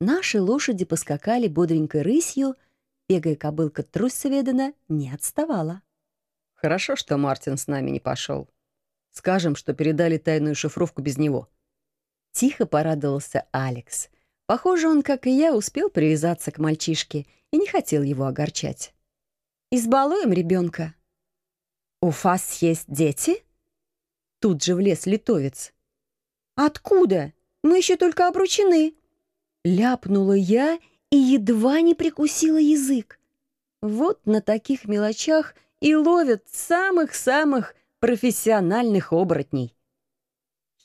Наши лошади поскакали бодренькой рысью, бегая кобылка Труссоведена не отставала. Хорошо, что Мартин с нами не пошел. Скажем, что передали тайную шифровку без него. Тихо порадовался Алекс. Похоже, он, как и я, успел привязаться к мальчишке и не хотел его огорчать. «Избалуем ребенка». «У вас есть дети?» Тут же влез литовец. «Откуда? Мы еще только обручены!» Ляпнула я и едва не прикусила язык. Вот на таких мелочах и ловят самых-самых профессиональных оборотней.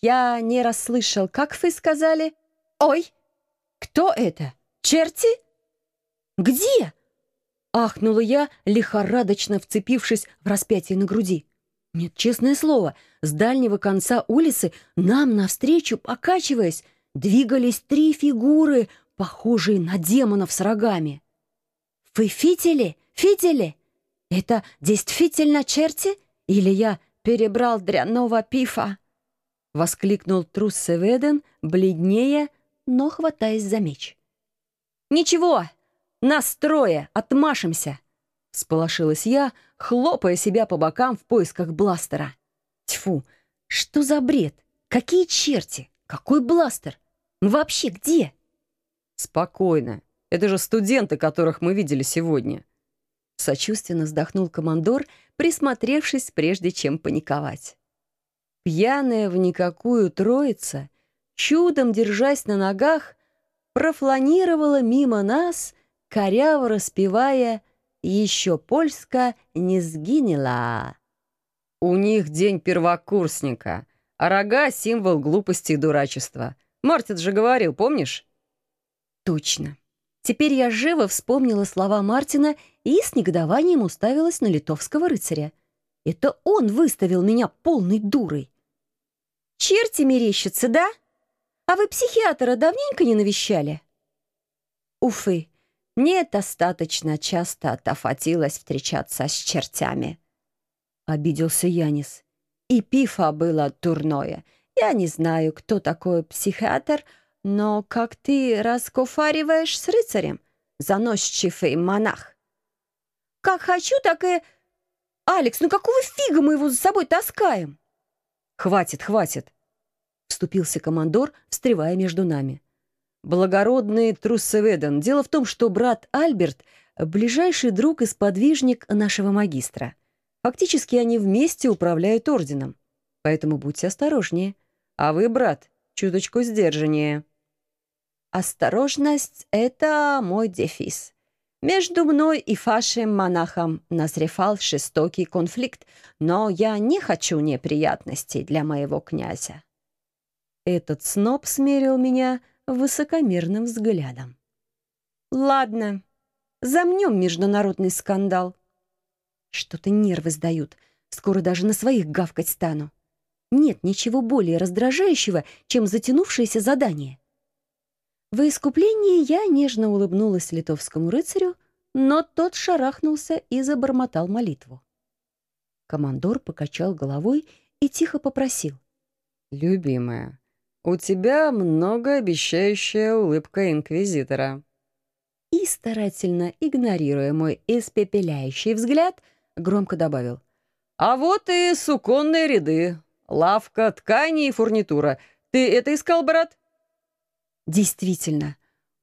Я не расслышал, как вы сказали? Ой, кто это? Черти? Где? Ахнула я, лихорадочно вцепившись в распятие на груди. Нет, честное слово, с дальнего конца улицы нам навстречу, покачиваясь, двигались три фигуры, похожие на демонов с рогами. «Вы фитили? Фитили? Это действительно черти? Или я перебрал дрянного пифа?» — воскликнул трус Севеден, бледнее, но хватаясь за меч. «Ничего, нас трое, отмашемся!» — сполошилась я, хлопая себя по бокам в поисках бластера. «Тьфу, что за бред? Какие черти? Какой бластер? Мы вообще где?» «Спокойно. Это же студенты, которых мы видели сегодня», Сочувственно вздохнул командор, присмотревшись, прежде чем паниковать. Пьяная в никакую троица, чудом держась на ногах, профланировала мимо нас, коряво распевая «Еще Польска не сгинела». «У них день первокурсника, а рога — символ глупости и дурачества. Мартин же говорил, помнишь?» «Точно. Теперь я живо вспомнила слова Мартина и с негодованием уставилась на литовского рыцаря. Это он выставил меня полной дурой. «Черти мерещатся, да? А вы психиатра давненько не навещали?» «Уфы, мне достаточно часто отофатилось встречаться с чертями», — обиделся Янис. «И пифа было дурное. Я не знаю, кто такой психиатр, — но как ты раскофариваешь с рыцарем, заносчивый монах? Как хочу, так и... Алекс, ну какого фига мы его за собой таскаем? Хватит, хватит, вступился командор, встревая между нами. Благородный Труссеведен, дело в том, что брат Альберт — ближайший друг и сподвижник нашего магистра. Фактически они вместе управляют орденом. Поэтому будьте осторожнее. А вы, брат, чуточку сдержаннее. Осторожность — это мой дефис. Между мной и вашим монахом назревал жестокий конфликт, но я не хочу неприятностей для моего князя. Этот сноб смерил меня высокомерным взглядом. Ладно, замнем международный скандал. Что-то нервы сдают, скоро даже на своих гавкать стану. Нет ничего более раздражающего, чем затянувшееся задание. В искуплении я нежно улыбнулась литовскому рыцарю, но тот шарахнулся и забормотал молитву. Командор покачал головой и тихо попросил. «Любимая, у тебя многообещающая улыбка инквизитора». И, старательно игнорируя мой испепеляющий взгляд, громко добавил. «А вот и суконные ряды, лавка, ткани и фурнитура. Ты это искал, брат?» Действительно,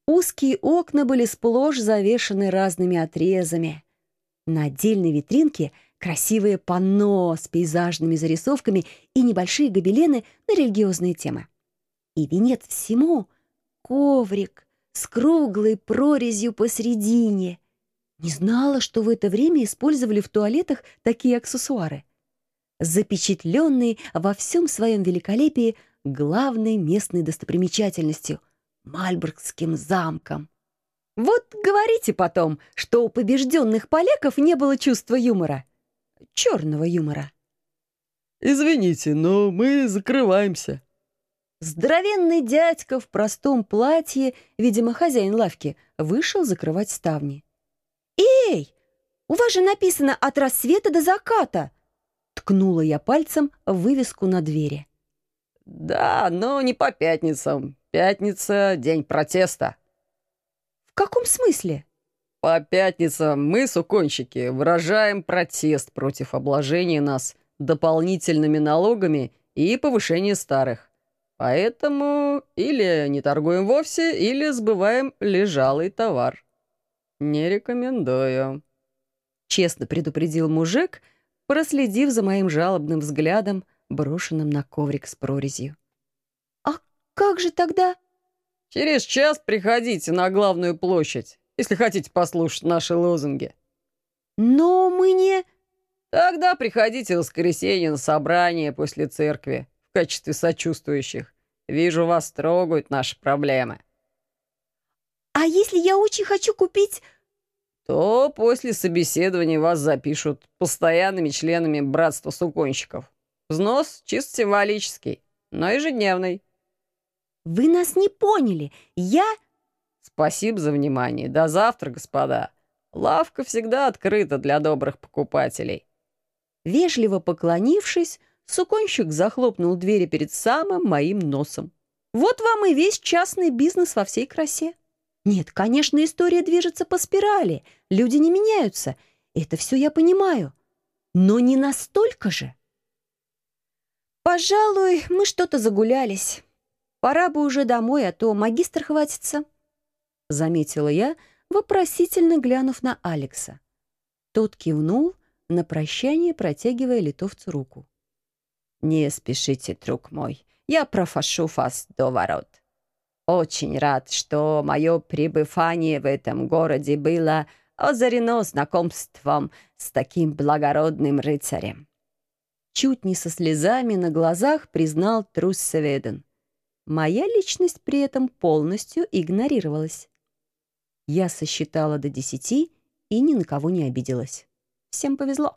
узкие окна были сплошь завешаны разными отрезами. На отдельной витринке красивые панно с пейзажными зарисовками и небольшие гобелены на религиозные темы. И венец всему — коврик с круглой прорезью посередине. Не знала, что в это время использовали в туалетах такие аксессуары. Запечатленные во всем своем великолепии главной местной достопримечательностью — Мальбургским замком. Вот говорите потом, что у побежденных поляков не было чувства юмора. Черного юмора. «Извините, но мы закрываемся». Здоровенный дядька в простом платье, видимо, хозяин лавки, вышел закрывать ставни. «Эй, у вас же написано «от рассвета до заката», ткнула я пальцем в вывеску на двери. «Да, но не по пятницам. Пятница — день протеста», каком смысле?» «По пятницам мы, суконщики, выражаем протест против обложения нас дополнительными налогами и повышения старых. Поэтому или не торгуем вовсе, или сбываем лежалый товар. Не рекомендую». Честно предупредил мужик, проследив за моим жалобным взглядом, брошенным на коврик с прорезью. «А как же тогда?» «Через час приходите на главную площадь, если хотите послушать наши лозунги». «Но мы не...» «Тогда приходите в воскресенье на собрание после церкви в качестве сочувствующих. Вижу, вас трогают наши проблемы». «А если я очень хочу купить...» то после собеседования вас запишут постоянными членами братства суконщиков. Взнос чисто символический, но ежедневный. Вы нас не поняли. Я... Спасибо за внимание. До завтра, господа. Лавка всегда открыта для добрых покупателей. Вежливо поклонившись, суконщик захлопнул двери перед самым моим носом. Вот вам и весь частный бизнес во всей красе. Нет, конечно, история движется по спирали, люди не меняются. Это все я понимаю. Но не настолько же. Пожалуй, мы что-то загулялись. Пора бы уже домой, а то магистр хватится. Заметила я, вопросительно глянув на Алекса. Тот кивнул, на прощание протягивая литовцу руку. «Не спешите, друг мой, я профашу вас до ворот». Очень рад, что мое пребывание в этом городе было озарено знакомством с таким благородным рыцарем. Чуть не со слезами на глазах признал Трус Севеден. Моя личность при этом полностью игнорировалась. Я сосчитала до десяти и ни на кого не обиделась. Всем повезло.